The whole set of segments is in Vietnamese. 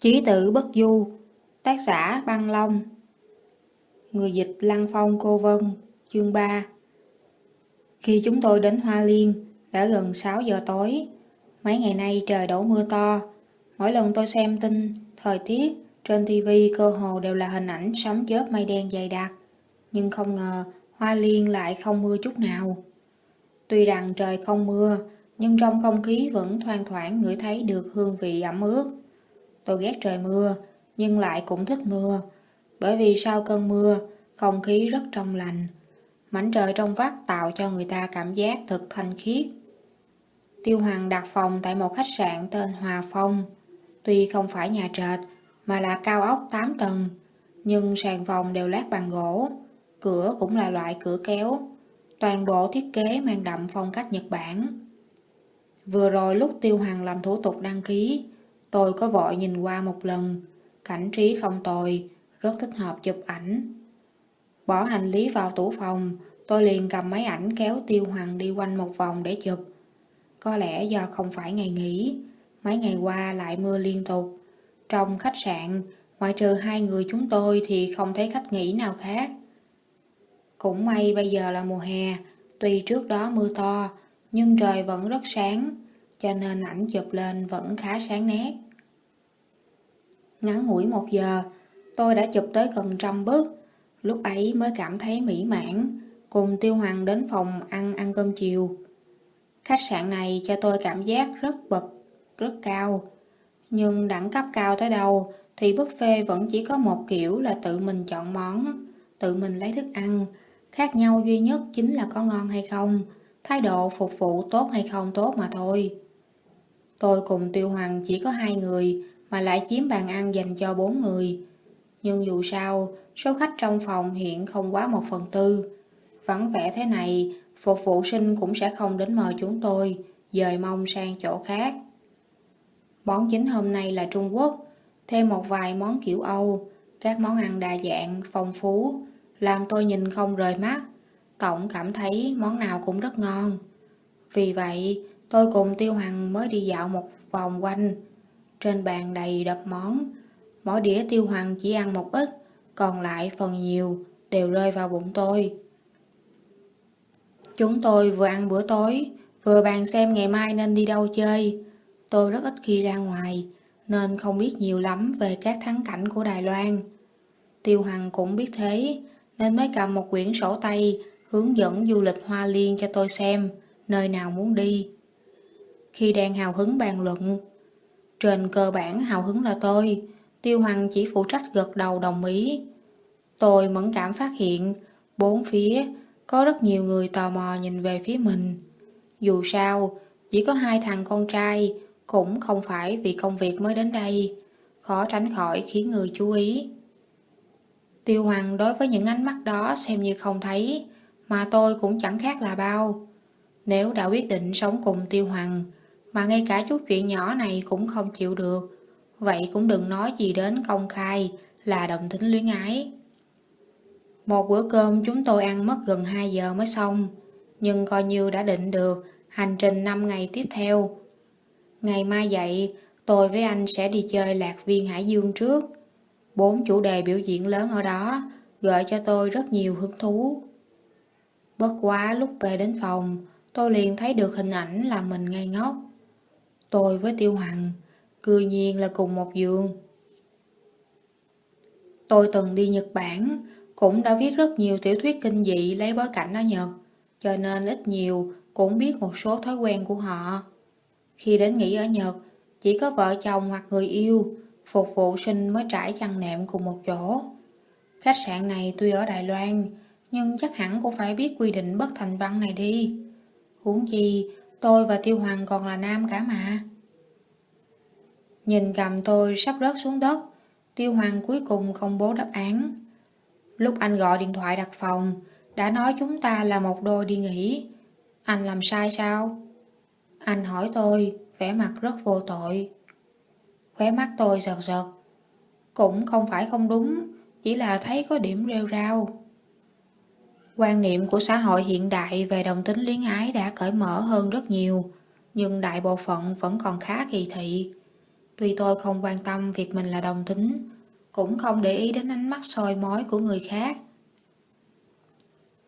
Chí tử bất du, tác giả Băng Long Người dịch Lăng Phong Cô Vân, chương 3 Khi chúng tôi đến Hoa Liên, đã gần 6 giờ tối. Mấy ngày nay trời đổ mưa to. Mỗi lần tôi xem tin, thời tiết, trên TV cơ hồ đều là hình ảnh sấm chớp mây đen dày đặc. Nhưng không ngờ, Hoa Liên lại không mưa chút nào. Tuy rằng trời không mưa, nhưng trong không khí vẫn thoang thoảng ngửi thấy được hương vị ẩm ướt. Tôi ghét trời mưa, nhưng lại cũng thích mưa, bởi vì sau cơn mưa, không khí rất trong lành. Mảnh trời trong vắt tạo cho người ta cảm giác thật thanh khiết. Tiêu Hoàng đặt phòng tại một khách sạn tên Hòa Phong. Tuy không phải nhà trệt, mà là cao ốc 8 tầng, nhưng sàn phòng đều lát bằng gỗ, cửa cũng là loại cửa kéo. Toàn bộ thiết kế mang đậm phong cách Nhật Bản. Vừa rồi lúc Tiêu Hoàng làm thủ tục đăng ký, Tôi có vội nhìn qua một lần, cảnh trí không tồi, rất thích hợp chụp ảnh. Bỏ hành lý vào tủ phòng, tôi liền cầm máy ảnh kéo Tiêu Hoàng đi quanh một vòng để chụp. Có lẽ do không phải ngày nghỉ, mấy ngày qua lại mưa liên tục. Trong khách sạn, ngoại trừ hai người chúng tôi thì không thấy khách nghỉ nào khác. Cũng may bây giờ là mùa hè, tuy trước đó mưa to, nhưng trời vẫn rất sáng, cho nên ảnh chụp lên vẫn khá sáng nét. Ngắn ngủi một giờ, tôi đã chụp tới gần trăm bức, lúc ấy mới cảm thấy mỹ mãn, cùng Tiêu Hoàng đến phòng ăn ăn cơm chiều. Khách sạn này cho tôi cảm giác rất bậc, rất cao. Nhưng đẳng cấp cao tới đâu thì buffet vẫn chỉ có một kiểu là tự mình chọn món, tự mình lấy thức ăn. Khác nhau duy nhất chính là có ngon hay không, thái độ phục vụ tốt hay không tốt mà thôi. Tôi cùng Tiêu Hoàng chỉ có hai người mà lại chiếm bàn ăn dành cho bốn người. Nhưng dù sao, số khách trong phòng hiện không quá một phần tư. Vắng vẻ thế này, phục vụ sinh cũng sẽ không đến mời chúng tôi, dời mong sang chỗ khác. Món chính hôm nay là Trung Quốc, thêm một vài món kiểu Âu, các món ăn đa dạng, phong phú, làm tôi nhìn không rời mắt. Tổng cảm thấy món nào cũng rất ngon. Vì vậy, Tôi cùng Tiêu Hoàng mới đi dạo một vòng quanh. Trên bàn đầy đập món. Mỗi đĩa Tiêu Hoàng chỉ ăn một ít, còn lại phần nhiều đều rơi vào bụng tôi. Chúng tôi vừa ăn bữa tối, vừa bàn xem ngày mai nên đi đâu chơi. Tôi rất ít khi ra ngoài, nên không biết nhiều lắm về các thắng cảnh của Đài Loan. Tiêu Hoàng cũng biết thế, nên mới cầm một quyển sổ tay hướng dẫn du lịch Hoa Liên cho tôi xem, nơi nào muốn đi khi đang hào hứng bàn luận. Trên cơ bản hào hứng là tôi, Tiêu Hoàng chỉ phụ trách gật đầu đồng ý. Tôi mẫn cảm phát hiện, bốn phía có rất nhiều người tò mò nhìn về phía mình. Dù sao, chỉ có hai thằng con trai, cũng không phải vì công việc mới đến đây, khó tránh khỏi khiến người chú ý. Tiêu Hoàng đối với những ánh mắt đó xem như không thấy, mà tôi cũng chẳng khác là bao. Nếu đã quyết định sống cùng Tiêu Hoàng, mà ngay cả chút chuyện nhỏ này cũng không chịu được. Vậy cũng đừng nói gì đến công khai là đồng tính luyến ái. Một bữa cơm chúng tôi ăn mất gần 2 giờ mới xong, nhưng coi như đã định được hành trình 5 ngày tiếp theo. Ngày mai dậy, tôi với anh sẽ đi chơi lạc viên Hải Dương trước. Bốn chủ đề biểu diễn lớn ở đó gợi cho tôi rất nhiều hứng thú. Bất quá lúc về đến phòng, tôi liền thấy được hình ảnh làm mình ngây ngốc. Tôi với Tiêu Hằng, cư nhiên là cùng một giường. Tôi từng đi Nhật Bản, cũng đã viết rất nhiều tiểu thuyết kinh dị lấy bối cảnh ở Nhật, cho nên ít nhiều cũng biết một số thói quen của họ. Khi đến nghỉ ở Nhật, chỉ có vợ chồng hoặc người yêu, phục vụ sinh mới trải chăn nệm cùng một chỗ. Khách sạn này tuy ở Đài Loan, nhưng chắc hẳn cũng phải biết quy định bất thành văn này đi. Huống chi, Tôi và Tiêu Hoàng còn là nam cả mà. Nhìn cầm tôi sắp rớt xuống đất, Tiêu Hoàng cuối cùng không bố đáp án. Lúc anh gọi điện thoại đặt phòng, đã nói chúng ta là một đôi đi nghỉ. Anh làm sai sao? Anh hỏi tôi, vẻ mặt rất vô tội. Khóe mắt tôi giật giật. Cũng không phải không đúng, chỉ là thấy có điểm rêu rao. Quan niệm của xã hội hiện đại về đồng tính luyến ái đã cởi mở hơn rất nhiều, nhưng đại bộ phận vẫn còn khá kỳ thị. Tuy tôi không quan tâm việc mình là đồng tính, cũng không để ý đến ánh mắt soi mói của người khác.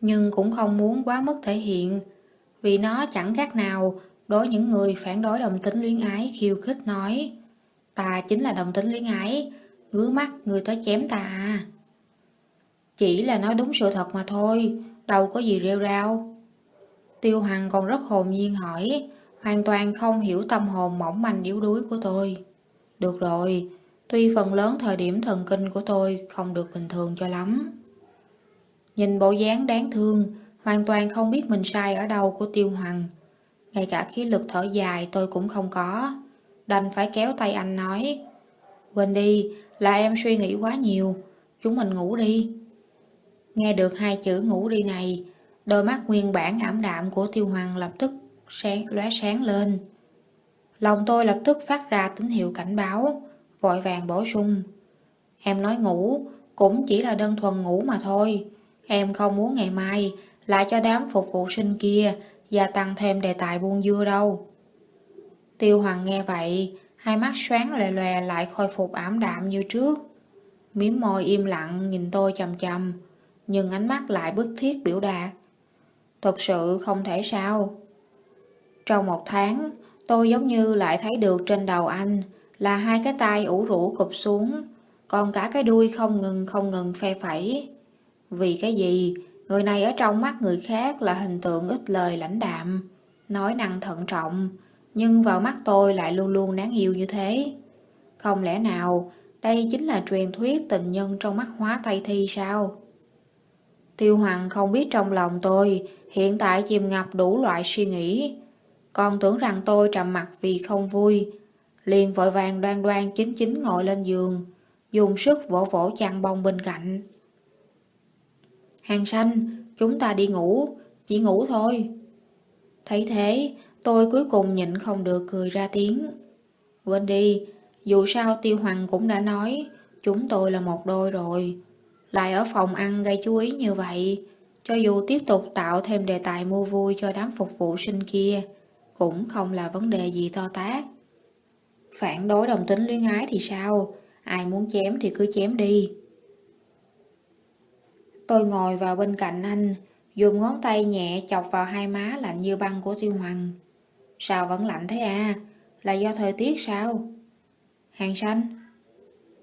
Nhưng cũng không muốn quá mức thể hiện, vì nó chẳng khác nào đối những người phản đối đồng tính luyến ái khiêu khích nói Ta chính là đồng tính luyến ái, ngứa mắt người tới chém ta à. Chỉ là nói đúng sự thật mà thôi, đâu có gì rêu rao. Tiêu Hằng còn rất hồn nhiên hỏi, hoàn toàn không hiểu tâm hồn mỏng manh yếu đuối của tôi. Được rồi, tuy phần lớn thời điểm thần kinh của tôi không được bình thường cho lắm. Nhìn bộ dáng đáng thương, hoàn toàn không biết mình sai ở đâu của Tiêu Hằng. Ngay cả khí lực thở dài tôi cũng không có. Đành phải kéo tay anh nói, Quên đi, là em suy nghĩ quá nhiều, chúng mình ngủ đi. Nghe được hai chữ ngủ đi này, đôi mắt nguyên bản ảm đạm của Tiêu Hoàng lập tức sáng, lóe sáng lên. Lòng tôi lập tức phát ra tín hiệu cảnh báo, vội vàng bổ sung. Em nói ngủ, cũng chỉ là đơn thuần ngủ mà thôi. Em không muốn ngày mai lại cho đám phục vụ sinh kia gia tăng thêm đề tài buông dưa đâu. Tiêu Hoàng nghe vậy, hai mắt sáng lè lè lại khôi phục ảm đạm như trước. Miếm môi im lặng nhìn tôi chầm chầm, nhưng ánh mắt lại bức thiết biểu đạt. Thật sự không thể sao. Trong một tháng, tôi giống như lại thấy được trên đầu anh là hai cái tay ủ rũ cụp xuống, còn cả cái đuôi không ngừng không ngừng phe phẩy. Vì cái gì, người này ở trong mắt người khác là hình tượng ít lời lãnh đạm, nói năng thận trọng, nhưng vào mắt tôi lại luôn luôn đáng yêu như thế. Không lẽ nào đây chính là truyền thuyết tình nhân trong mắt hóa Tây Thi sao? Tiêu Hoàng không biết trong lòng tôi hiện tại chìm ngập đủ loại suy nghĩ. Còn tưởng rằng tôi trầm mặt vì không vui. Liền vội vàng đoan đoan chính chính ngồi lên giường, dùng sức vỗ vỗ chăn bông bên cạnh. Hàng xanh, chúng ta đi ngủ, chỉ ngủ thôi. Thấy thế, tôi cuối cùng nhịn không được cười ra tiếng. Quên đi, dù sao Tiêu Hoàng cũng đã nói, chúng tôi là một đôi rồi. Lại ở phòng ăn gây chú ý như vậy, cho dù tiếp tục tạo thêm đề tài mua vui cho đám phục vụ sinh kia, cũng không là vấn đề gì to tát. Phản đối đồng tính luyến ái thì sao? Ai muốn chém thì cứ chém đi. Tôi ngồi vào bên cạnh anh, dùng ngón tay nhẹ chọc vào hai má lạnh như băng của Tiêu Hoàng. Sao vẫn lạnh thế à? Là do thời tiết sao? Hàng xanh.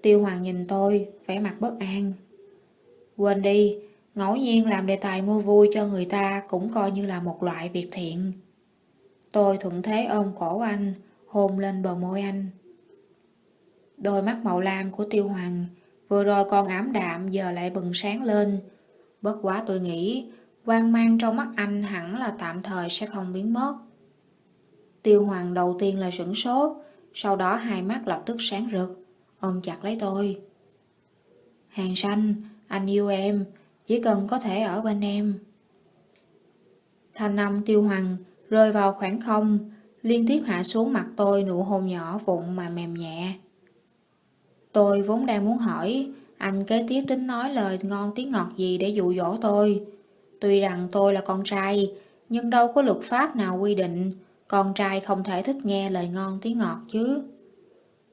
Tiêu Hoàng nhìn tôi, vẻ mặt bất an. Quên đi, ngẫu nhiên làm đề tài mua vui cho người ta cũng coi như là một loại việc thiện. Tôi thuận thế ôm cổ anh, hôn lên bờ môi anh. Đôi mắt màu lam của Tiêu Hoàng vừa rồi còn ảm đạm giờ lại bừng sáng lên. Bất quá tôi nghĩ quan mang trong mắt anh hẳn là tạm thời sẽ không biến mất. Tiêu Hoàng đầu tiên là sửng sốt, sau đó hai mắt lập tức sáng rực, ôm chặt lấy tôi. Hàng xanh, anh yêu em, chỉ cần có thể ở bên em. Thanh âm Tiêu Hoàng rơi vào khoảng không, liên tiếp hạ xuống mặt tôi nụ hôn nhỏ vụn mà mềm nhẹ. Tôi vốn đang muốn hỏi, anh kế tiếp tính nói lời ngon tiếng ngọt gì để dụ dỗ tôi. Tuy rằng tôi là con trai, nhưng đâu có luật pháp nào quy định con trai không thể thích nghe lời ngon tiếng ngọt chứ.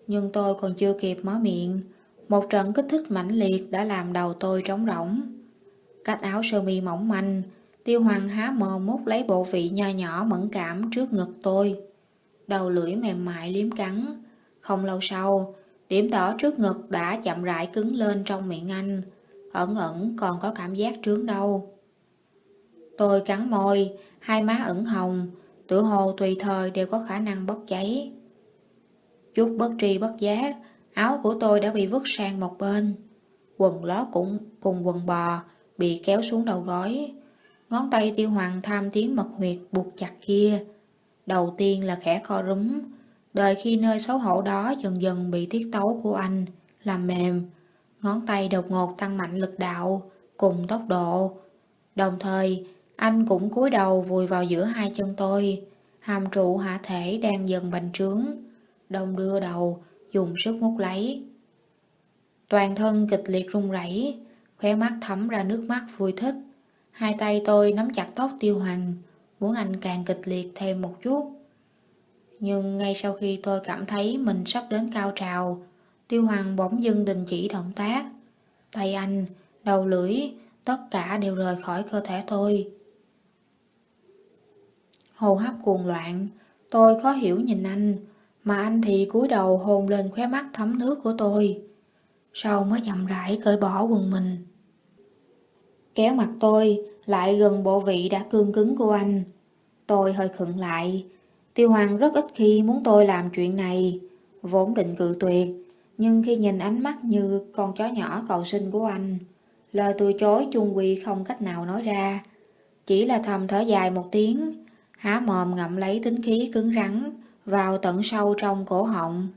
Nhưng tôi còn chưa kịp mở miệng, một trận kích thích mãnh liệt đã làm đầu tôi trống rỗng. Cách áo sơ mi mỏng manh, tiêu hoàng há mờ mút lấy bộ vị nho nhỏ mẫn cảm trước ngực tôi. Đầu lưỡi mềm mại liếm cắn. Không lâu sau, điểm đỏ trước ngực đã chậm rãi cứng lên trong miệng anh, ẩn ẩn còn có cảm giác trướng đâu. Tôi cắn môi, hai má ửng hồng, tự hồ tùy thời đều có khả năng bốc cháy. Chút bất tri bất giác, áo của tôi đã bị vứt sang một bên. Quần lót cũng cùng quần bò bị kéo xuống đầu gối. Ngón tay tiêu hoàng tham tiếng mật huyệt buộc chặt kia. Đầu tiên là khẽ co rúm, đợi khi nơi xấu hổ đó dần dần bị tiết tấu của anh làm mềm. Ngón tay đột ngột tăng mạnh lực đạo cùng tốc độ. Đồng thời, anh cũng cúi đầu vùi vào giữa hai chân tôi, hàm trụ hạ thể đang dần bành trướng, đông đưa đầu, dùng sức hút lấy. Toàn thân kịch liệt run rẩy, khóe mắt thấm ra nước mắt vui thích. Hai tay tôi nắm chặt tóc tiêu hoàng, muốn anh càng kịch liệt thêm một chút. Nhưng ngay sau khi tôi cảm thấy mình sắp đến cao trào, Tiêu Hoàng bỗng dưng đình chỉ động tác. Tay anh, đầu lưỡi, tất cả đều rời khỏi cơ thể tôi. Hô hấp cuồng loạn, tôi khó hiểu nhìn anh, mà anh thì cúi đầu hôn lên khóe mắt thấm nước của tôi. Sau mới chậm rãi cởi bỏ quần mình. Kéo mặt tôi lại gần bộ vị đã cương cứng của anh. Tôi hơi khựng lại. Tiêu Hoàng rất ít khi muốn tôi làm chuyện này, vốn định cự tuyệt. Nhưng khi nhìn ánh mắt như con chó nhỏ cầu sinh của anh, lời từ chối chung quy không cách nào nói ra. Chỉ là thầm thở dài một tiếng, há mồm ngậm lấy tính khí cứng rắn vào tận sâu trong cổ họng.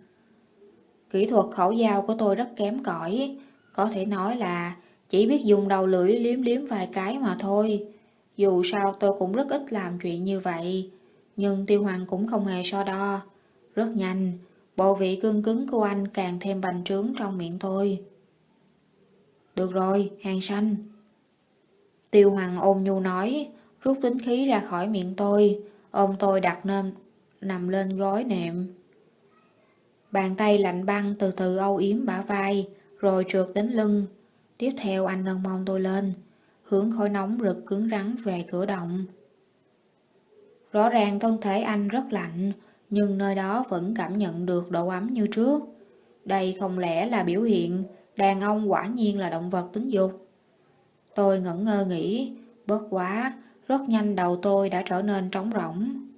Kỹ thuật khẩu dao của tôi rất kém cỏi, có thể nói là chỉ biết dùng đầu lưỡi liếm liếm vài cái mà thôi. Dù sao tôi cũng rất ít làm chuyện như vậy, nhưng Tiêu Hoàng cũng không hề so đo. Rất nhanh, bộ vị cương cứng của anh càng thêm bành trướng trong miệng tôi. Được rồi, hàng xanh. Tiêu Hoàng ôm nhu nói, rút tính khí ra khỏi miệng tôi, ôm tôi đặt lên nằm lên gối nệm. Bàn tay lạnh băng từ từ âu yếm bả vai, rồi trượt đến lưng. Tiếp theo anh nâng mông tôi lên, hướng khối nóng rực cứng rắn về cửa động. Rõ ràng thân thể anh rất lạnh, nhưng nơi đó vẫn cảm nhận được độ ấm như trước. Đây không lẽ là biểu hiện đàn ông quả nhiên là động vật tính dục. Tôi ngẩn ngơ nghĩ, bất quá, rất nhanh đầu tôi đã trở nên trống rỗng.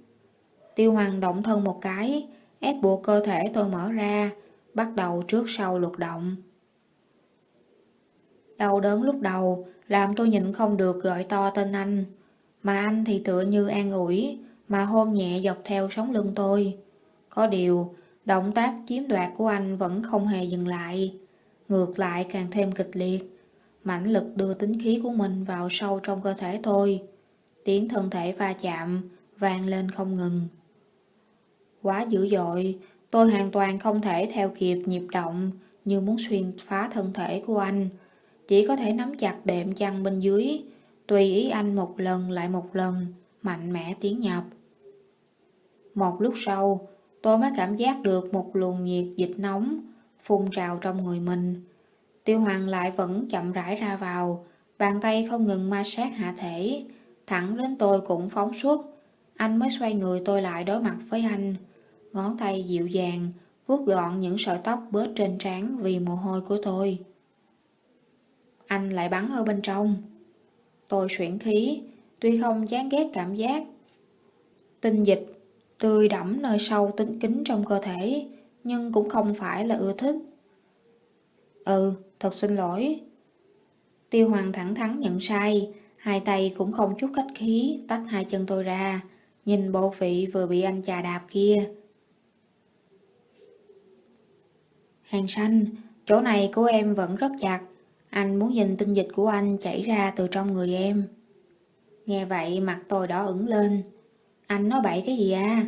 Tiêu hoàng động thân một cái, ép buộc cơ thể tôi mở ra, bắt đầu trước sau luật động. Đau đớn lúc đầu làm tôi nhịn không được gọi to tên anh, mà anh thì tựa như an ủi, mà hôn nhẹ dọc theo sống lưng tôi. Có điều, động tác chiếm đoạt của anh vẫn không hề dừng lại, ngược lại càng thêm kịch liệt. Mãnh lực đưa tính khí của mình vào sâu trong cơ thể tôi. Tiếng thân thể va chạm, vang lên không ngừng. Quá dữ dội, tôi hoàn toàn không thể theo kịp nhịp động như muốn xuyên phá thân thể của anh. Chỉ có thể nắm chặt đệm chăn bên dưới, tùy ý anh một lần lại một lần, mạnh mẽ tiến nhập. Một lúc sau, tôi mới cảm giác được một luồng nhiệt dịch nóng phun trào trong người mình. Tiêu Hoàng lại vẫn chậm rãi ra vào, bàn tay không ngừng ma sát hạ thể, thẳng đến tôi cũng phóng xuất. Anh mới xoay người tôi lại đối mặt với anh, ngón tay dịu dàng, vuốt gọn những sợi tóc bớt trên trán vì mồ hôi của tôi. Anh lại bắn ở bên trong. Tôi xuyển khí, tuy không chán ghét cảm giác. Tinh dịch, tươi đẫm nơi sâu tinh kính trong cơ thể, nhưng cũng không phải là ưa thích. Ừ, thật xin lỗi. Tiêu Hoàng thẳng thắn nhận sai, hai tay cũng không chút cách khí tách hai chân tôi ra, nhìn bộ vị vừa bị anh chà đạp kia. Hàng xanh, chỗ này của em vẫn rất chặt. Anh muốn nhìn tinh dịch của anh chảy ra từ trong người em. Nghe vậy mặt tôi đỏ ửng lên. Anh nói bậy cái gì à?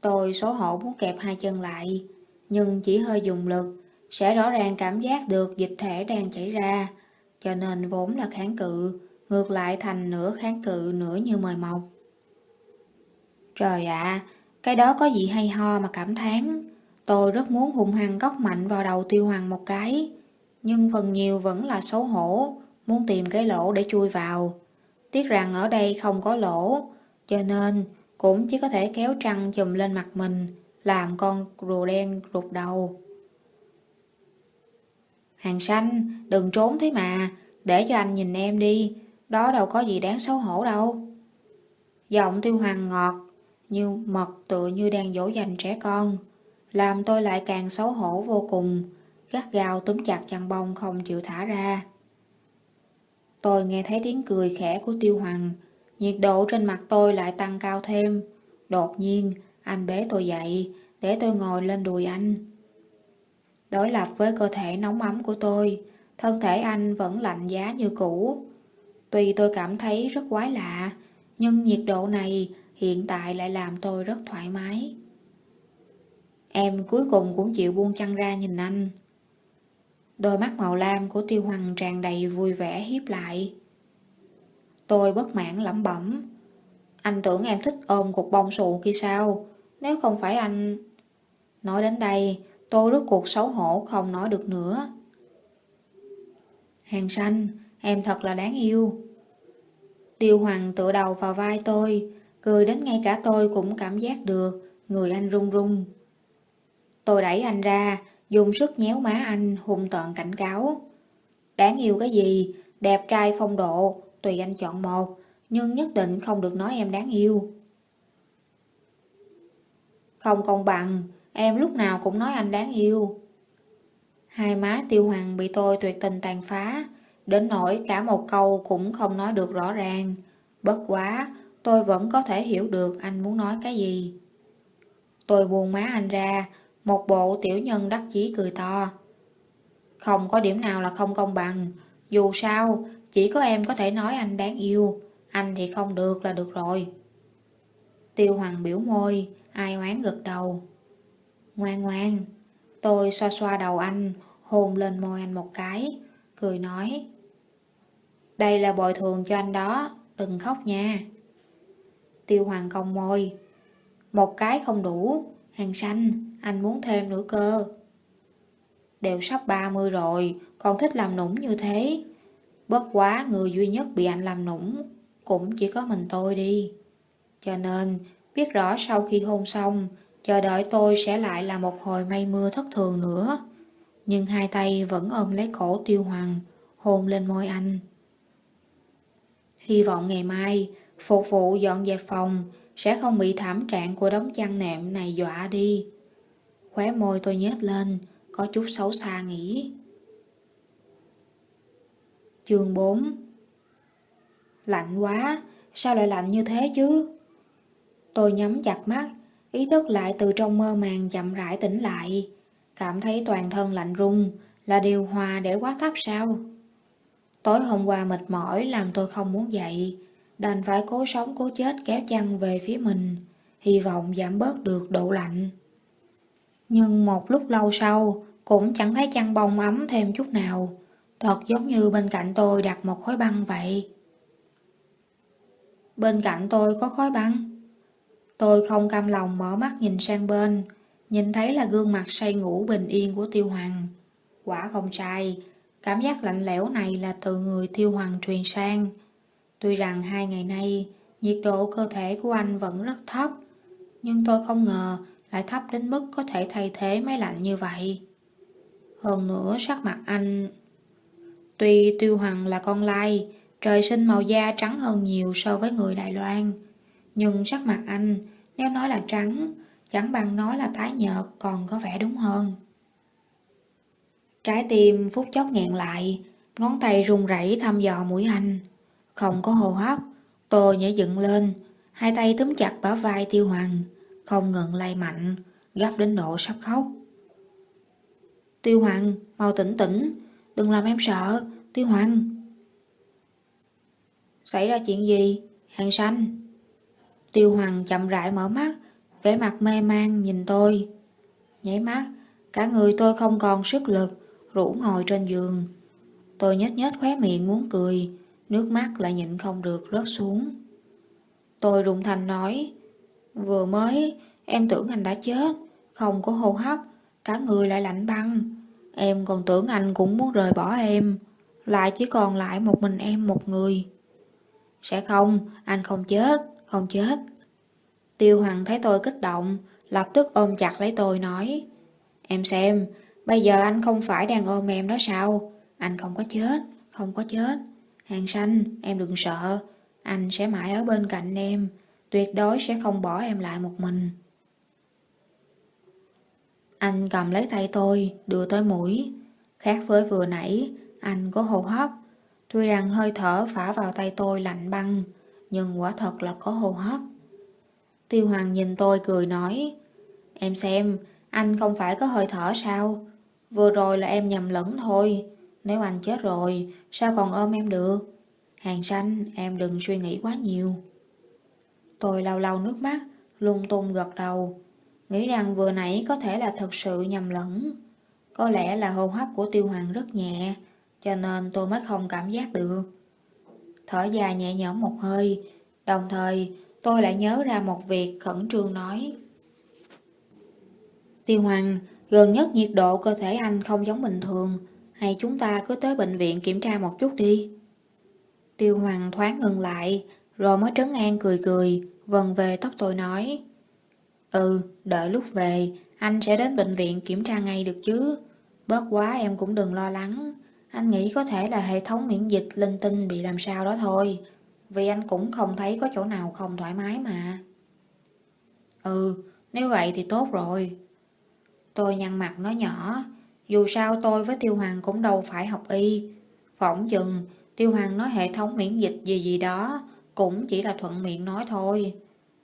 Tôi xấu hổ muốn kẹp hai chân lại, nhưng chỉ hơi dùng lực, sẽ rõ ràng cảm giác được dịch thể đang chảy ra, cho nên vốn là kháng cự, ngược lại thành nửa kháng cự nửa như mời mọc. Trời ạ, cái đó có gì hay ho mà cảm thán. Tôi rất muốn hung hăng góc mạnh vào đầu tiêu hoàng một cái, nhưng phần nhiều vẫn là xấu hổ, muốn tìm cái lỗ để chui vào. Tiếc rằng ở đây không có lỗ, cho nên cũng chỉ có thể kéo trăng chùm lên mặt mình, làm con rùa đen rụt đầu. Hàng xanh, đừng trốn thế mà, để cho anh nhìn em đi, đó đâu có gì đáng xấu hổ đâu. Giọng tiêu hoàng ngọt, như mật tựa như đang dỗ dành trẻ con làm tôi lại càng xấu hổ vô cùng, gắt gao túm chặt chăn bông không chịu thả ra. Tôi nghe thấy tiếng cười khẽ của Tiêu Hoàng, nhiệt độ trên mặt tôi lại tăng cao thêm. Đột nhiên, anh bế tôi dậy, để tôi ngồi lên đùi anh. Đối lập với cơ thể nóng ấm của tôi, thân thể anh vẫn lạnh giá như cũ. Tuy tôi cảm thấy rất quái lạ, nhưng nhiệt độ này hiện tại lại làm tôi rất thoải mái. Em cuối cùng cũng chịu buông chăn ra nhìn anh. Đôi mắt màu lam của tiêu hoàng tràn đầy vui vẻ hiếp lại. Tôi bất mãn lẩm bẩm. Anh tưởng em thích ôm cục bông xù kia sao? Nếu không phải anh... Nói đến đây, tôi rốt cuộc xấu hổ không nói được nữa. Hàng xanh, em thật là đáng yêu. Tiêu Hoàng tựa đầu vào vai tôi, cười đến ngay cả tôi cũng cảm giác được, người anh run run. Tôi đẩy anh ra, dùng sức nhéo má anh hung tợn cảnh cáo. Đáng yêu cái gì, đẹp trai phong độ, tùy anh chọn một, nhưng nhất định không được nói em đáng yêu. Không công bằng, em lúc nào cũng nói anh đáng yêu. Hai má tiêu hoàng bị tôi tuyệt tình tàn phá, đến nỗi cả một câu cũng không nói được rõ ràng. Bất quá, tôi vẫn có thể hiểu được anh muốn nói cái gì. Tôi buông má anh ra, một bộ tiểu nhân đắc chí cười to. Không có điểm nào là không công bằng, dù sao, chỉ có em có thể nói anh đáng yêu, anh thì không được là được rồi. Tiêu Hoàng biểu môi, ai oán gật đầu. Ngoan ngoan, tôi xoa xoa đầu anh, hôn lên môi anh một cái, cười nói. Đây là bồi thường cho anh đó, đừng khóc nha. Tiêu Hoàng cong môi. Một cái không đủ, hàng xanh, anh muốn thêm nữa cơ. Đều sắp 30 rồi, còn thích làm nũng như thế. Bất quá người duy nhất bị anh làm nũng cũng chỉ có mình tôi đi. Cho nên, biết rõ sau khi hôn xong, chờ đợi tôi sẽ lại là một hồi mây mưa thất thường nữa. Nhưng hai tay vẫn ôm lấy cổ tiêu hoàng, hôn lên môi anh. Hy vọng ngày mai, phục vụ dọn dẹp phòng sẽ không bị thảm trạng của đống chăn nệm này dọa đi. Khóe môi tôi nhếch lên, có chút xấu xa nghĩ. Chương 4 Lạnh quá, sao lại lạnh như thế chứ? Tôi nhắm chặt mắt, ý thức lại từ trong mơ màng chậm rãi tỉnh lại. Cảm thấy toàn thân lạnh run, là điều hòa để quá thấp sao? Tối hôm qua mệt mỏi làm tôi không muốn dậy, đành phải cố sống cố chết kéo chăn về phía mình, hy vọng giảm bớt được độ lạnh. Nhưng một lúc lâu sau, cũng chẳng thấy chăn bông ấm thêm chút nào, thật giống như bên cạnh tôi đặt một khối băng vậy. Bên cạnh tôi có khói băng. Tôi không cam lòng mở mắt nhìn sang bên, nhìn thấy là gương mặt say ngủ bình yên của Tiêu Hoàng. Quả không sai, cảm giác lạnh lẽo này là từ người Tiêu Hoàng truyền sang. Tuy rằng hai ngày nay, nhiệt độ cơ thể của anh vẫn rất thấp, nhưng tôi không ngờ lại thấp đến mức có thể thay thế máy lạnh như vậy. Hơn nữa sắc mặt anh... Tuy Tiêu Hoàng là con lai, trời sinh màu da trắng hơn nhiều so với người Đài Loan, nhưng sắc mặt anh, nếu nói là trắng, chẳng bằng nói là tái nhợt còn có vẻ đúng hơn. Trái tim phút chốc nghẹn lại, ngón tay run rẩy thăm dò mũi anh. Không có hô hấp, tôi nhảy dựng lên, hai tay túm chặt bả vai tiêu hoàng, không ngừng lay mạnh, gấp đến độ sắp khóc. Tiêu hoàng, mau tỉnh tỉnh, đừng làm em sợ, tiêu hoàng. Xảy ra chuyện gì? Hàng xanh. Tiêu hoàng chậm rãi mở mắt, vẻ mặt mê man nhìn tôi. Nháy mắt, cả người tôi không còn sức lực, rủ ngồi trên giường. Tôi nhếch nhếch khóe miệng muốn cười, nước mắt lại nhịn không được rớt xuống. Tôi rụng thành nói, vừa mới em tưởng anh đã chết, không có hô hấp, cả người lại lạnh băng. Em còn tưởng anh cũng muốn rời bỏ em, lại chỉ còn lại một mình em một người. Sẽ không, anh không chết, không chết. Tiêu Hoàng thấy tôi kích động, lập tức ôm chặt lấy tôi nói, Em xem, bây giờ anh không phải đang ôm em đó sao? Anh không có chết, không có chết. Hàng xanh, em đừng sợ, anh sẽ mãi ở bên cạnh em, tuyệt đối sẽ không bỏ em lại một mình. Anh cầm lấy tay tôi, đưa tới mũi. Khác với vừa nãy, anh có hô hấp. Tuy rằng hơi thở phả vào tay tôi lạnh băng, nhưng quả thật là có hô hấp. Tiêu Hoàng nhìn tôi cười nói, Em xem, anh không phải có hơi thở sao? Vừa rồi là em nhầm lẫn thôi. Nếu anh chết rồi, sao còn ôm em được? Hàng xanh, em đừng suy nghĩ quá nhiều. Tôi lau lau nước mắt, lung tung gật đầu. Nghĩ rằng vừa nãy có thể là thật sự nhầm lẫn. Có lẽ là hô hấp của tiêu hoàng rất nhẹ, cho nên tôi mới không cảm giác được. Thở dài nhẹ nhõm một hơi, đồng thời tôi lại nhớ ra một việc khẩn trương nói. Tiêu Hoàng, gần nhất nhiệt độ cơ thể anh không giống bình thường, hay chúng ta cứ tới bệnh viện kiểm tra một chút đi. Tiêu Hoàng thoáng ngừng lại, rồi mới trấn an cười cười, vần về tóc tôi nói. Ừ, đợi lúc về, anh sẽ đến bệnh viện kiểm tra ngay được chứ. Bớt quá em cũng đừng lo lắng. Anh nghĩ có thể là hệ thống miễn dịch linh tinh bị làm sao đó thôi. Vì anh cũng không thấy có chỗ nào không thoải mái mà. Ừ, nếu vậy thì tốt rồi. Tôi nhăn mặt nói nhỏ, dù sao tôi với Tiêu Hoàng cũng đâu phải học y. Phỏng chừng, Tiêu Hoàng nói hệ thống miễn dịch gì gì đó, cũng chỉ là thuận miệng nói thôi.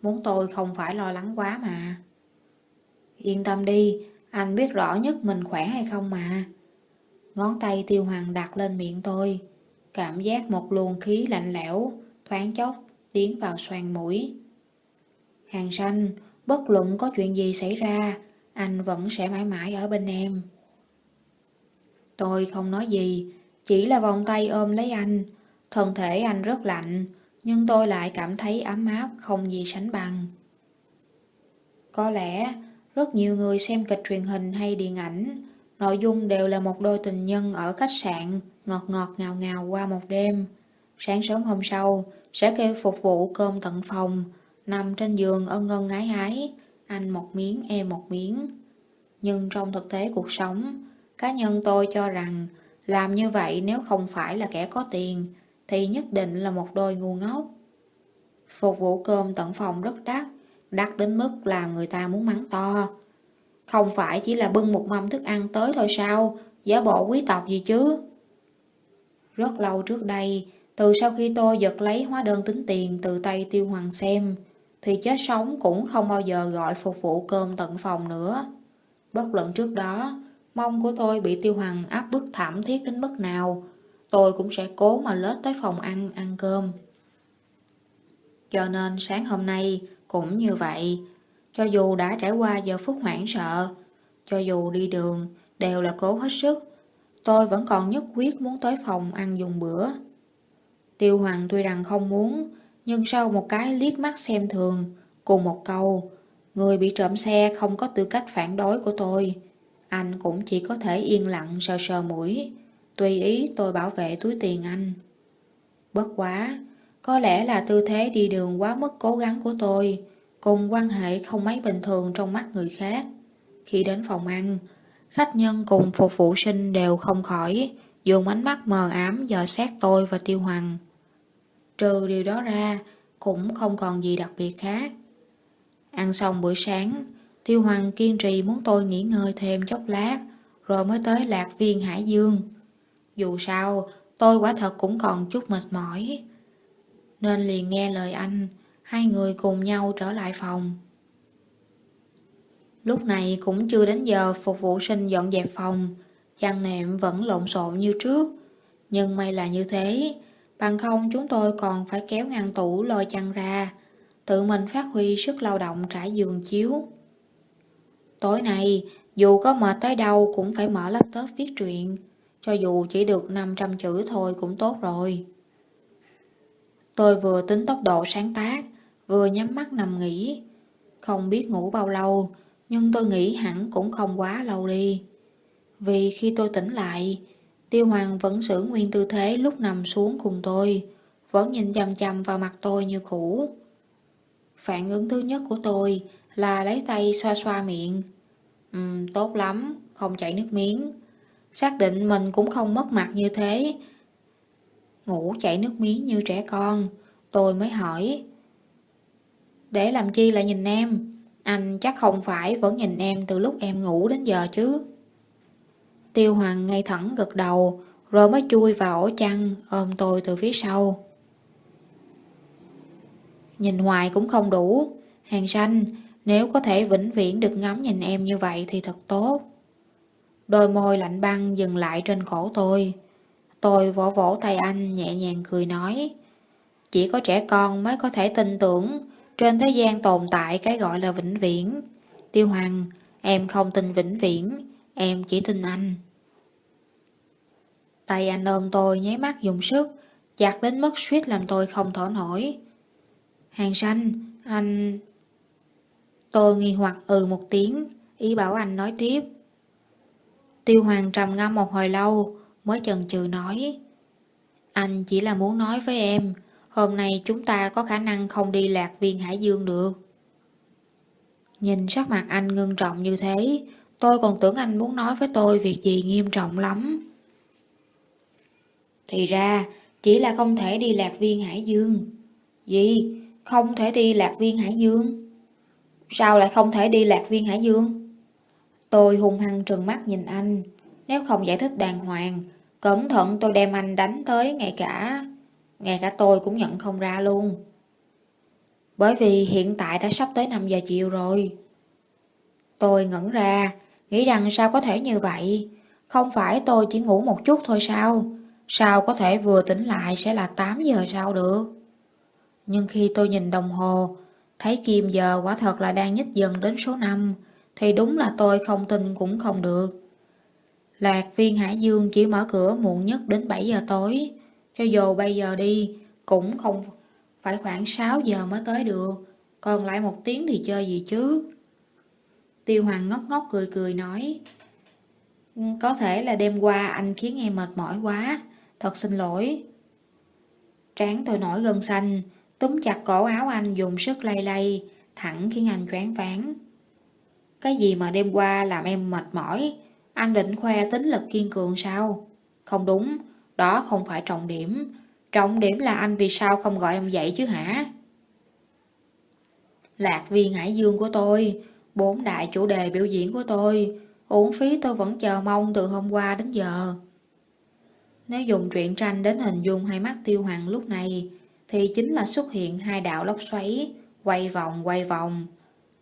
Muốn tôi không phải lo lắng quá mà. Yên tâm đi, anh biết rõ nhất mình khỏe hay không mà. Ngón tay Tiêu Hoàng đặt lên miệng tôi. Cảm giác một luồng khí lạnh lẽo, thoáng chốc, tiến vào xoàn mũi. Hàng xanh, bất luận có chuyện gì xảy ra, anh vẫn sẽ mãi mãi ở bên em. Tôi không nói gì, chỉ là vòng tay ôm lấy anh. Thân thể anh rất lạnh, nhưng tôi lại cảm thấy ấm áp không gì sánh bằng. Có lẽ rất nhiều người xem kịch truyền hình hay điện ảnh, nội dung đều là một đôi tình nhân ở khách sạn, ngọt ngọt ngào ngào qua một đêm. Sáng sớm hôm sau, sẽ kêu phục vụ cơm tận phòng, nằm trên giường ân ân ái ái, anh một miếng em một miếng. Nhưng trong thực tế cuộc sống, cá nhân tôi cho rằng làm như vậy nếu không phải là kẻ có tiền thì nhất định là một đôi ngu ngốc. Phục vụ cơm tận phòng rất đắt, đắt đến mức làm người ta muốn mắng to. Không phải chỉ là bưng một mâm thức ăn tới thôi sao, giả bộ quý tộc gì chứ. Rất lâu trước đây, từ sau khi tôi giật lấy hóa đơn tính tiền từ tay tiêu hoàng xem, thì chết sống cũng không bao giờ gọi phục vụ cơm tận phòng nữa. Bất luận trước đó, mong của tôi bị tiêu hoàng áp bức thảm thiết đến mức nào, tôi cũng sẽ cố mà lết tới phòng ăn ăn cơm. Cho nên sáng hôm nay cũng như vậy, cho dù đã trải qua giờ phút hoảng sợ, cho dù đi đường đều là cố hết sức, tôi vẫn còn nhất quyết muốn tới phòng ăn dùng bữa. Tiêu Hoàng tuy rằng không muốn, nhưng sau một cái liếc mắt xem thường, cùng một câu, người bị trộm xe không có tư cách phản đối của tôi, anh cũng chỉ có thể yên lặng sờ sờ mũi, tùy ý tôi bảo vệ túi tiền anh. Bất quá, có lẽ là tư thế đi đường quá mức cố gắng của tôi, cùng quan hệ không mấy bình thường trong mắt người khác. Khi đến phòng ăn, khách nhân cùng phục vụ sinh đều không khỏi, dùng ánh mắt mờ ám dò xét tôi và Tiêu Hoàng. Trừ điều đó ra, cũng không còn gì đặc biệt khác. Ăn xong bữa sáng, Tiêu Hoàng kiên trì muốn tôi nghỉ ngơi thêm chốc lát, rồi mới tới lạc viên Hải Dương. Dù sao, tôi quả thật cũng còn chút mệt mỏi. Nên liền nghe lời anh, hai người cùng nhau trở lại phòng. Lúc này cũng chưa đến giờ phục vụ sinh dọn dẹp phòng, chăn nệm vẫn lộn xộn như trước. Nhưng may là như thế, bằng không chúng tôi còn phải kéo ngăn tủ lôi chăn ra, tự mình phát huy sức lao động trải giường chiếu. Tối nay, dù có mệt tới đâu cũng phải mở laptop viết truyện, cho dù chỉ được 500 chữ thôi cũng tốt rồi. Tôi vừa tính tốc độ sáng tác, vừa nhắm mắt nằm nghỉ. Không biết ngủ bao lâu, nhưng tôi nghĩ hẳn cũng không quá lâu đi. Vì khi tôi tỉnh lại, Tiêu Hoàng vẫn giữ nguyên tư thế lúc nằm xuống cùng tôi, vẫn nhìn chằm chằm vào mặt tôi như cũ. Phản ứng thứ nhất của tôi là lấy tay xoa xoa miệng. Ừ, tốt lắm, không chảy nước miếng. Xác định mình cũng không mất mặt như thế. Ngủ chảy nước miếng như trẻ con, tôi mới hỏi. Để làm chi lại nhìn em? Anh chắc không phải vẫn nhìn em từ lúc em ngủ đến giờ chứ. Tiêu Hoàng ngay thẳng gật đầu, rồi mới chui vào ổ chăn, ôm tôi từ phía sau. Nhìn hoài cũng không đủ, hàng xanh, nếu có thể vĩnh viễn được ngắm nhìn em như vậy thì thật tốt. Đôi môi lạnh băng dừng lại trên cổ tôi. Tôi vỗ vỗ tay anh nhẹ nhàng cười nói. Chỉ có trẻ con mới có thể tin tưởng trên thế gian tồn tại cái gọi là vĩnh viễn. Tiêu Hoàng, em không tin vĩnh viễn, em chỉ tin anh. Tay anh ôm tôi nháy mắt dùng sức, chặt đến mức suýt làm tôi không thở nổi. Hàng xanh, anh... Tôi nghi hoặc ừ một tiếng, ý bảo anh nói tiếp. Tiêu Hoàng trầm ngâm một hồi lâu, mới chần chừ nói. Anh chỉ là muốn nói với em, hôm nay chúng ta có khả năng không đi lạc viên Hải Dương được. Nhìn sắc mặt anh ngưng trọng như thế, tôi còn tưởng anh muốn nói với tôi việc gì nghiêm trọng lắm. Thì ra, chỉ là không thể đi lạc viên Hải Dương. Gì? Không thể đi lạc viên Hải Dương? Sao lại không thể đi lạc viên Hải Dương? Tôi hung hăng trừng mắt nhìn anh. Nếu không giải thích đàng hoàng, cẩn thận tôi đem anh đánh tới ngay cả... Ngay cả tôi cũng nhận không ra luôn. Bởi vì hiện tại đã sắp tới 5 giờ chiều rồi. Tôi ngẩn ra, nghĩ rằng sao có thể như vậy? Không phải tôi chỉ ngủ một chút thôi sao? Sao có thể vừa tỉnh lại sẽ là 8 giờ sau được? Nhưng khi tôi nhìn đồng hồ, thấy kim giờ quả thật là đang nhích dần đến số 5, thì đúng là tôi không tin cũng không được. Lạc viên Hải Dương chỉ mở cửa muộn nhất đến 7 giờ tối, cho dù bây giờ đi cũng không phải khoảng 6 giờ mới tới được, còn lại một tiếng thì chơi gì chứ? Tiêu Hoàng ngốc ngốc cười cười nói, có thể là đêm qua anh khiến em mệt mỏi quá, thật xin lỗi. Trán tôi nổi gân xanh, túm chặt cổ áo anh dùng sức lay lay, thẳng khiến anh choáng váng. Cái gì mà đêm qua làm em mệt mỏi, anh định khoe tính lực kiên cường sao? Không đúng, đó không phải trọng điểm. Trọng điểm là anh vì sao không gọi em dậy chứ hả? Lạc viên hải dương của tôi, bốn đại chủ đề biểu diễn của tôi, uổng phí tôi vẫn chờ mong từ hôm qua đến giờ. Nếu dùng truyện tranh đến hình dung hai mắt tiêu hoàng lúc này, thì chính là xuất hiện hai đạo lốc xoáy, quay vòng quay vòng.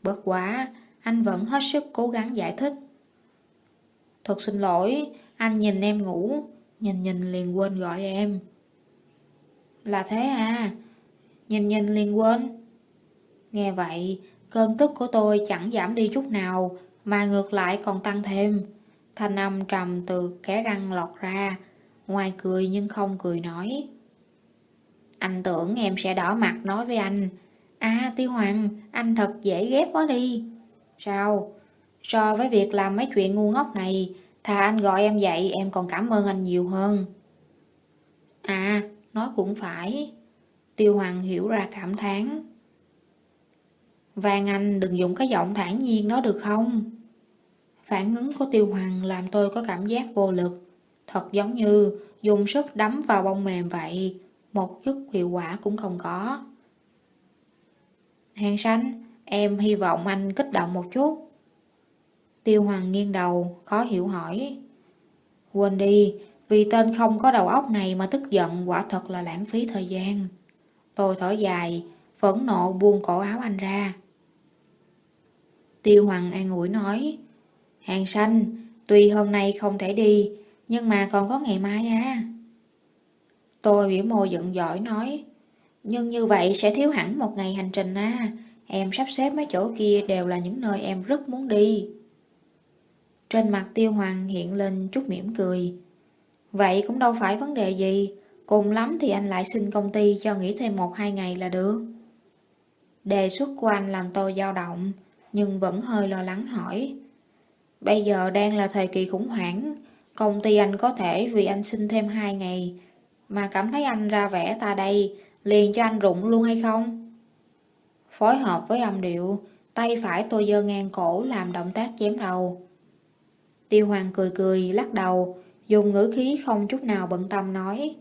Bất quá, anh vẫn hết sức cố gắng giải thích. Thật xin lỗi, anh nhìn em ngủ, nhìn nhìn liền quên gọi em. Là thế à, nhìn nhìn liền quên. Nghe vậy, cơn tức của tôi chẳng giảm đi chút nào, mà ngược lại còn tăng thêm. Thanh âm trầm từ kẻ răng lọt ra, ngoài cười nhưng không cười nói. Anh tưởng em sẽ đỏ mặt nói với anh, À Tiêu Hoàng, anh thật dễ ghét quá đi. Sao? So với việc làm mấy chuyện ngu ngốc này, thà anh gọi em dậy em còn cảm ơn anh nhiều hơn. À, nói cũng phải. Tiêu Hoàng hiểu ra cảm thán. Vàng anh đừng dùng cái giọng thản nhiên đó được không? Phản ứng của Tiêu Hoàng làm tôi có cảm giác vô lực. Thật giống như dùng sức đấm vào bông mềm vậy, một chút hiệu quả cũng không có. Hàng xanh, em hy vọng anh kích động một chút. Tiêu Hoàng nghiêng đầu, khó hiểu hỏi. Quên đi, vì tên không có đầu óc này mà tức giận quả thật là lãng phí thời gian. Tôi thở dài, phẫn nộ buông cổ áo anh ra. Tiêu Hoàng an ủi nói, Hàng xanh, tuy hôm nay không thể đi, nhưng mà còn có ngày mai à. Tôi biểu môi giận dỗi nói, nhưng như vậy sẽ thiếu hẳn một ngày hành trình à. Em sắp xếp mấy chỗ kia đều là những nơi em rất muốn đi. Trên mặt tiêu hoàng hiện lên chút mỉm cười. Vậy cũng đâu phải vấn đề gì, cùng lắm thì anh lại xin công ty cho nghỉ thêm một hai ngày là được. Đề xuất của anh làm tôi dao động, nhưng vẫn hơi lo lắng hỏi. Bây giờ đang là thời kỳ khủng hoảng, công ty anh có thể vì anh xin thêm hai ngày mà cảm thấy anh ra vẻ ta đây, liền cho anh rụng luôn hay không? Phối hợp với âm điệu, tay phải tôi dơ ngang cổ làm động tác chém đầu. Tiêu Hoàng cười cười, lắc đầu, dùng ngữ khí không chút nào bận tâm nói.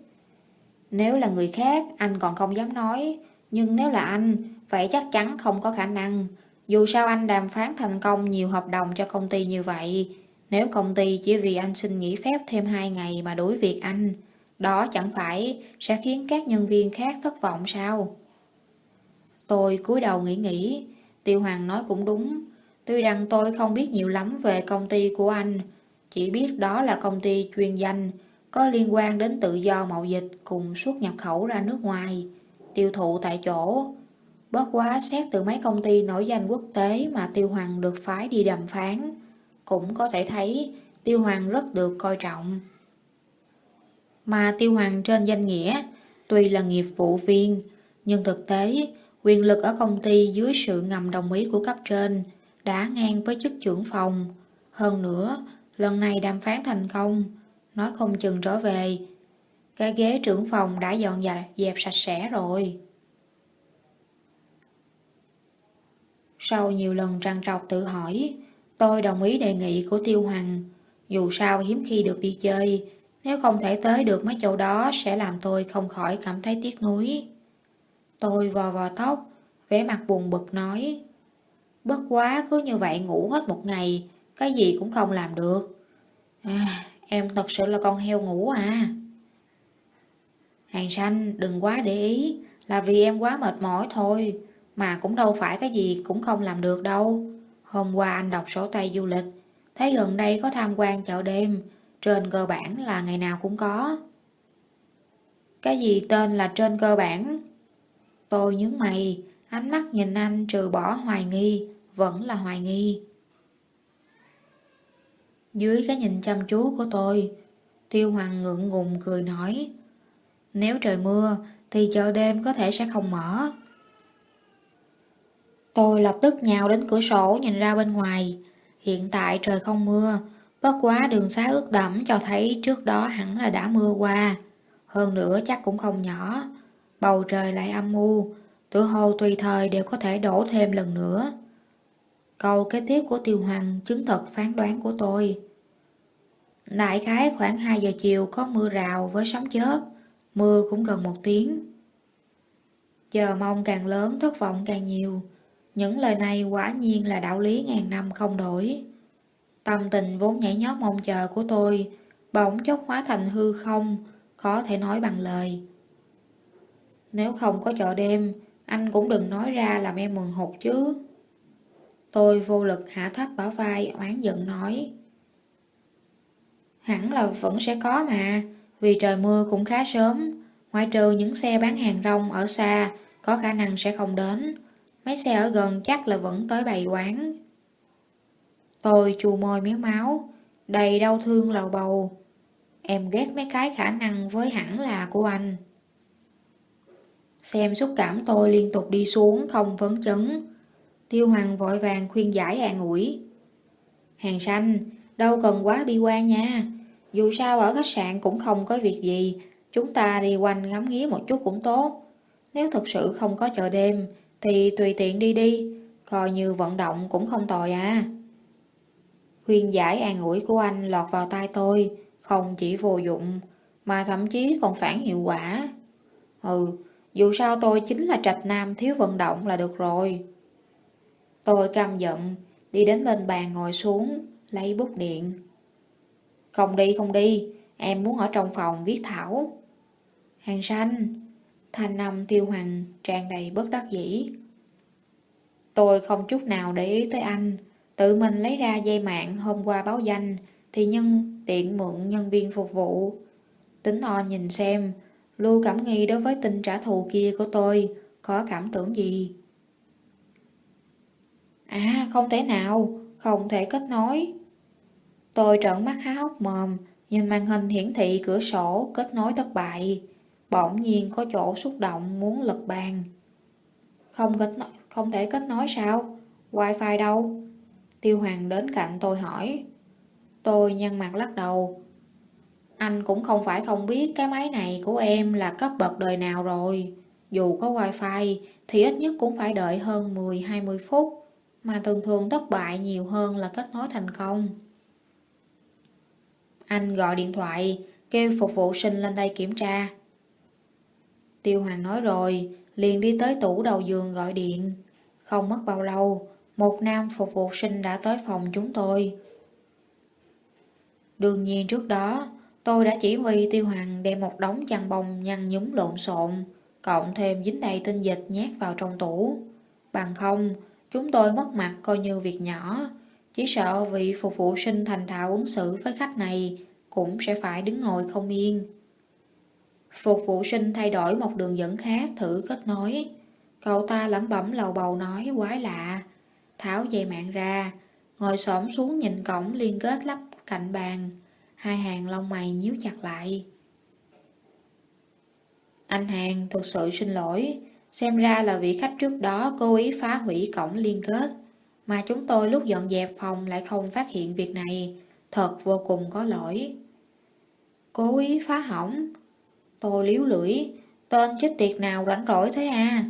Nếu là người khác, anh còn không dám nói, nhưng nếu là anh, vậy chắc chắn không có khả năng. Dù sao anh đàm phán thành công nhiều hợp đồng cho công ty như vậy, nếu công ty chỉ vì anh xin nghỉ phép thêm 2 ngày mà đuổi việc anh, đó chẳng phải sẽ khiến các nhân viên khác thất vọng sao? Tôi cúi đầu nghĩ nghĩ, Tiêu Hoàng nói cũng đúng. Tuy rằng tôi không biết nhiều lắm về công ty của anh, chỉ biết đó là công ty chuyên danh, có liên quan đến tự do mậu dịch cùng xuất nhập khẩu ra nước ngoài, tiêu thụ tại chỗ. Bất quá xét từ mấy công ty nổi danh quốc tế mà Tiêu Hoàng được phái đi đàm phán, cũng có thể thấy Tiêu Hoàng rất được coi trọng. Mà Tiêu Hoàng trên danh nghĩa, tuy là nghiệp vụ viên, nhưng thực tế, quyền lực ở công ty dưới sự ngầm đồng ý của cấp trên đã ngang với chức trưởng phòng. Hơn nữa, lần này đàm phán thành công, nói không chừng trở về. Cái ghế trưởng phòng đã dọn dẹp sạch sẽ rồi. Sau nhiều lần trằn trọc tự hỏi, tôi đồng ý đề nghị của Tiêu Hằng. Dù sao hiếm khi được đi chơi, nếu không thể tới được mấy chỗ đó sẽ làm tôi không khỏi cảm thấy tiếc nuối. Tôi vò vò tóc, vẻ mặt buồn bực nói. Bất quá cứ như vậy ngủ hết một ngày, cái gì cũng không làm được. À, em thật sự là con heo ngủ à. Hàng xanh đừng quá để ý, là vì em quá mệt mỏi thôi, mà cũng đâu phải cái gì cũng không làm được đâu. Hôm qua anh đọc sổ tay du lịch, thấy gần đây có tham quan chợ đêm, trên cơ bản là ngày nào cũng có. Cái gì tên là trên cơ bản? Tôi nhướng mày, ánh mắt nhìn anh trừ bỏ hoài nghi, vẫn là hoài nghi. Dưới cái nhìn chăm chú của tôi, Tiêu Hoàng ngượng ngùng cười nói, nếu trời mưa thì chợ đêm có thể sẽ không mở. Tôi lập tức nhào đến cửa sổ nhìn ra bên ngoài. Hiện tại trời không mưa, bất quá đường xá ướt đẫm cho thấy trước đó hẳn là đã mưa qua. Hơn nữa chắc cũng không nhỏ. Bầu trời lại âm u, tự hồ tùy thời đều có thể đổ thêm lần nữa. Câu kế tiếp của Tiêu Hoàng chứng thực phán đoán của tôi. Đại khái khoảng 2 giờ chiều có mưa rào với sóng chớp, mưa cũng gần một tiếng. Chờ mong càng lớn, thất vọng càng nhiều. Những lời này quả nhiên là đạo lý ngàn năm không đổi. Tâm tình vốn nhảy nhót mong chờ của tôi, bỗng chốc hóa thành hư không, khó thể nói bằng lời. Nếu không có chợ đêm, anh cũng đừng nói ra làm em mừng hụt chứ. Tôi vô lực hạ thấp bả vai, oán giận nói. Hẳn là vẫn sẽ có mà, vì trời mưa cũng khá sớm, ngoại trừ những xe bán hàng rong ở xa có khả năng sẽ không đến. Mấy xe ở gần chắc là vẫn tới bày quán. Tôi chù môi miếng máu, đầy đau thương lầu bầu. Em ghét mấy cái khả năng với hẳn là của anh. Xem xúc cảm tôi liên tục đi xuống không vấn chấn. Tiêu Hoàng vội vàng khuyên giải an ủi. Hàng xanh, đâu cần quá bi quan nha. Dù sao ở khách sạn cũng không có việc gì, chúng ta đi quanh ngắm nghía một chút cũng tốt. Nếu thực sự không có chợ đêm, thì tùy tiện đi đi, coi như vận động cũng không tồi à. Khuyên giải an ủi của anh lọt vào tai tôi, không chỉ vô dụng, mà thậm chí còn phản hiệu quả. Ừ, dù sao tôi chính là trạch nam thiếu vận động là được rồi. Tôi căm giận, đi đến bên bàn ngồi xuống, lấy bút điện. Không đi, không đi, em muốn ở trong phòng viết thảo. Hàng xanh, thanh âm tiêu hoàng tràn đầy bất đắc dĩ. Tôi không chút nào để ý tới anh, tự mình lấy ra dây mạng hôm qua báo danh, thì nhân tiện mượn nhân viên phục vụ. Tính o nhìn xem, Lưu cảm nghi đối với tình trả thù kia của tôi, có cảm tưởng gì? À, không thể nào, không thể kết nối. Tôi trợn mắt há hốc mồm, nhìn màn hình hiển thị cửa sổ kết nối thất bại. Bỗng nhiên có chỗ xúc động muốn lật bàn. Không kết nối, không thể kết nối sao? Wi-Fi đâu? Tiêu Hoàng đến cạnh tôi hỏi. Tôi nhăn mặt lắc đầu. Anh cũng không phải không biết cái máy này của em là cấp bậc đời nào rồi. Dù có wifi thì ít nhất cũng phải đợi hơn 10-20 phút, mà thường thường thất bại nhiều hơn là kết nối thành công. Anh gọi điện thoại, kêu phục vụ sinh lên đây kiểm tra. Tiêu Hoàng nói rồi, liền đi tới tủ đầu giường gọi điện. Không mất bao lâu, một nam phục vụ sinh đã tới phòng chúng tôi. Đương nhiên trước đó, tôi đã chỉ huy Tiêu Hoàng đem một đống chăn bông nhăn nhúm lộn xộn, cộng thêm dính đầy tinh dịch nhét vào trong tủ. Bằng không, chúng tôi mất mặt coi như việc nhỏ, chỉ sợ vị phục vụ sinh thành thạo ứng xử với khách này cũng sẽ phải đứng ngồi không yên. Phục vụ sinh thay đổi một đường dẫn khác thử kết nối. Cậu ta lẩm bẩm lầu bầu nói quái lạ. Tháo dây mạng ra, ngồi xổm xuống nhìn cổng liên kết lắp cạnh bàn. Hai hàng lông mày nhíu chặt lại. Anh Hàng thực sự xin lỗi, xem ra là vị khách trước đó cố ý phá hủy cổng liên kết. Mà chúng tôi lúc dọn dẹp phòng lại không phát hiện việc này, thật vô cùng có lỗi. Cố ý phá hỏng. Tôi liếu lưỡi, tên chết tiệt nào rảnh rỗi thế à?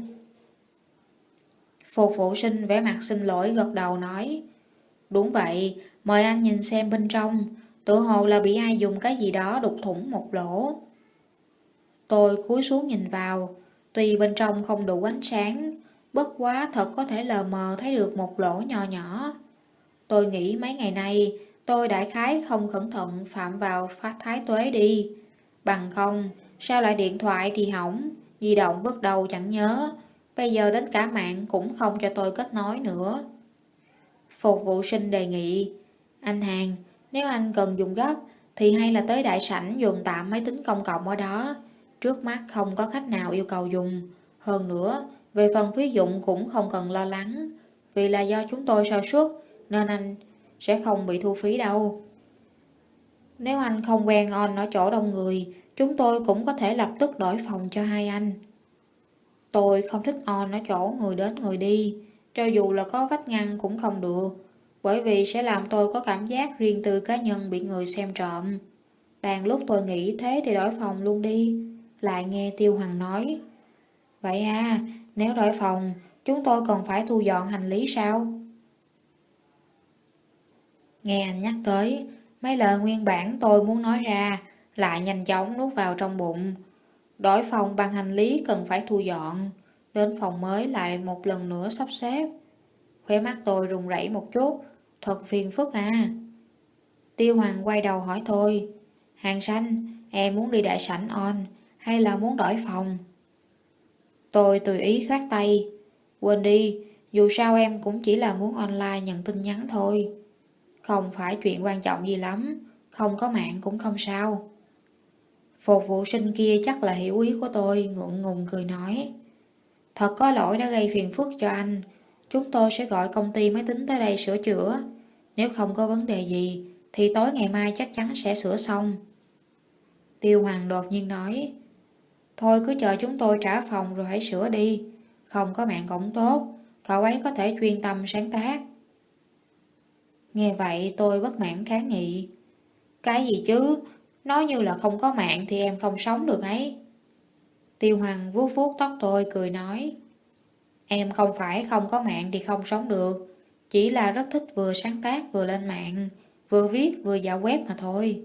Phục vụ sinh vẻ mặt xin lỗi gật đầu nói. Đúng vậy, mời anh nhìn xem bên trong, tự hồ là bị ai dùng cái gì đó đục thủng một lỗ. Tôi cúi xuống nhìn vào, tuy bên trong không đủ ánh sáng, bất quá thật có thể lờ mờ thấy được một lỗ nhỏ nhỏ. Tôi nghĩ mấy ngày nay, tôi đại khái không cẩn thận phạm vào phát thái tuế đi. Bằng không, sao lại điện thoại thì hỏng, di động bước đầu chẳng nhớ, bây giờ đến cả mạng cũng không cho tôi kết nối nữa. Phục vụ sinh đề nghị, anh Hàng, nếu anh cần dùng gấp, thì hay là tới đại sảnh dùng tạm máy tính công cộng ở đó. Trước mắt không có khách nào yêu cầu dùng. Hơn nữa, về phần phí dụng cũng không cần lo lắng. Vì là do chúng tôi sơ suất, nên anh sẽ không bị thu phí đâu. Nếu anh không quen on ở chỗ đông người, chúng tôi cũng có thể lập tức đổi phòng cho hai anh. Tôi không thích on ở chỗ người đến người đi, cho dù là có vách ngăn cũng không được, bởi vì sẽ làm tôi có cảm giác riêng tư cá nhân bị người xem trộm. Đang lúc tôi nghĩ thế thì đổi phòng luôn đi, lại nghe Tiêu Hoàng nói. Vậy à, nếu đổi phòng, chúng tôi còn phải thu dọn hành lý sao? Nghe anh nhắc tới, mấy lời nguyên bản tôi muốn nói ra, lại nhanh chóng nuốt vào trong bụng. Đổi phòng bằng hành lý cần phải thu dọn, đến phòng mới lại một lần nữa sắp xếp. Khóe mắt tôi rùng rẩy một chút, thật phiền phức à. Tiêu Hoàng quay đầu hỏi tôi, Hàng xanh, em muốn đi đại sảnh on, hay là muốn đổi phòng? Tôi tùy ý khoát tay, quên đi, dù sao em cũng chỉ là muốn online nhận tin nhắn thôi. Không phải chuyện quan trọng gì lắm, không có mạng cũng không sao. Phục vụ sinh kia chắc là hiểu ý của tôi, ngượng ngùng cười nói. Thật có lỗi đã gây phiền phức cho anh, chúng tôi sẽ gọi công ty máy tính tới đây sửa chữa. Nếu không có vấn đề gì, thì tối ngày mai chắc chắn sẽ sửa xong. Tiêu Hoàng đột nhiên nói, Thôi cứ chờ chúng tôi trả phòng rồi hãy sửa đi, không có mạng cũng tốt, cậu ấy có thể chuyên tâm sáng tác. Nghe vậy tôi bất mãn kháng nghị. Cái gì chứ, nói như là không có mạng thì em không sống được ấy. Tiêu Hoàng vuốt vuốt tóc tôi cười nói. Em không phải không có mạng thì không sống được, chỉ là rất thích vừa sáng tác vừa lên mạng, vừa viết vừa dạo web mà thôi.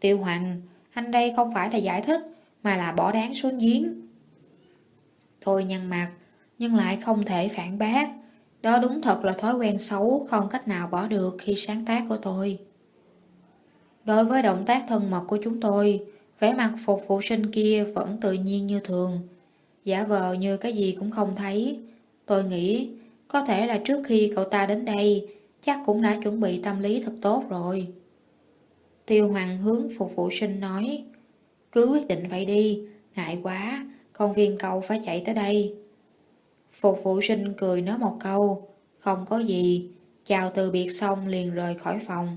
Tiêu Hoàng, anh đây không phải là giải thích, mà là bỏ đáng xuống giếng. Tôi nhăn mặt, nhưng lại không thể phản bác. Đó đúng thật là thói quen xấu không cách nào bỏ được khi sáng tác của tôi. Đối với động tác thân mật của chúng tôi, vẻ mặt phục vụ sinh kia vẫn tự nhiên như thường. Giả vờ như cái gì cũng không thấy. Tôi nghĩ có thể là trước khi cậu ta đến đây chắc cũng đã chuẩn bị tâm lý thật tốt rồi. Tiêu Hoàng hướng phục vụ sinh nói Cứ quyết định vậy đi, ngại quá, công viên cậu phải chạy tới đây. Phục vụ sinh cười nói một câu, không có gì, chào từ biệt xong liền rời khỏi phòng.